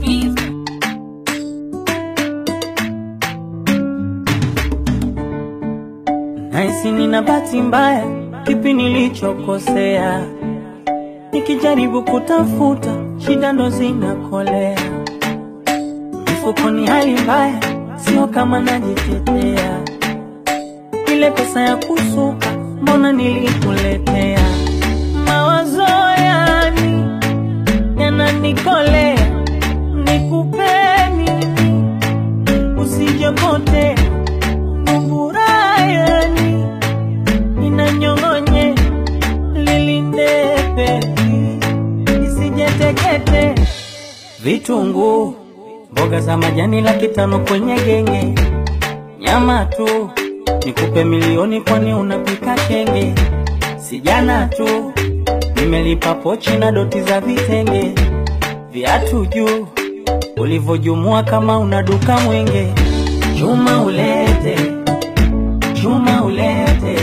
Beat. Naisi nina bahati mbaya, kipi nilichokosea? Nikijaribu kutafuta, shida ndo zinakolea. Mfukoni hali mbaya, sio kama najitetea. Ile pesa ya kusuka, mbona nilikuletea? Yananikolea, nikupeni usijopotea Mburayani inanyong'onye lilindepe isijetekete vitunguu mboga za majani laki tano kwenye genge. Nyama tu nikupe milioni kwani unapika kenge. Sijana tu nimelipa pochi na doti za vitenge viatu juu. Ulivojumua kama una duka mwenge. Chuma ulete. Chuma ulete.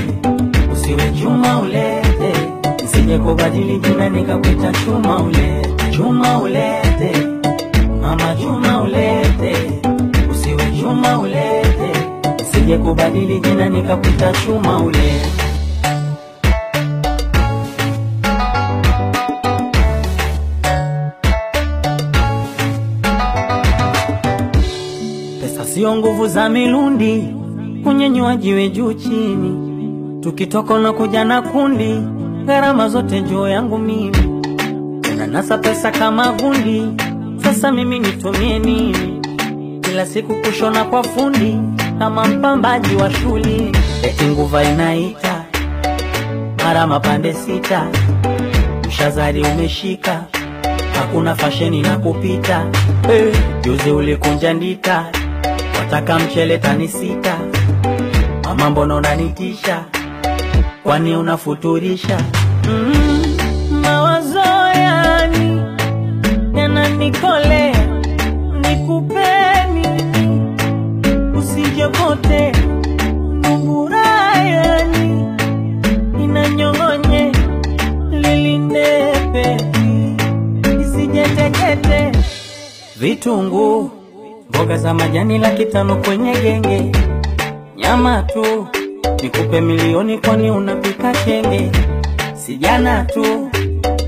Usiwe chuma ulete. Nisije kubadili jina nikakuita chuma ulete. Chuma ulete. Mama chuma ulete. Usiwe chuma ulete. Nisije kubadili jina nikakuita chuma ulete Sio nguvu za milundi, kunyenyua jiwe juu chini, tukitoka na kuja na kundi, gharama zote juu yangu mimi, nanasa pesa kama gundi. Sasa mimi nitumie nini? Kila siku kushona kwa fundi kama mpambaji wa shuli, eti nguva inaita mara mapande sita, mshazari umeshika hakuna fasheni na kupita hey. Juzi ulikunja ndita, wataka mchele tani sita, mama mbona unanitisha, kwani unafuturisha? mm, mawazo yani yananikolea, nikupeni usijopote mburayani inanyong'onye lilindepe isijetekete vitunguu mboga za majani laki tano kwenye genge. Nyama tu nikupe milioni kwani unapika kenge sijana tu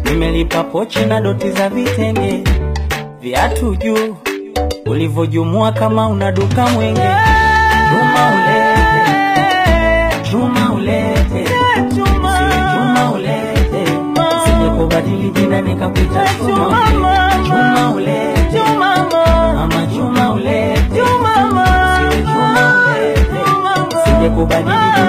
nimelipa pochi na doti za vitenge. Viatu juu ulivyojumua kama una duka mwenge. Chuma ulete chuma ulete. Juma ulete. Sije kubadili jina nikakuita chuma ulete chuma ulete. Mama chuma kubadilika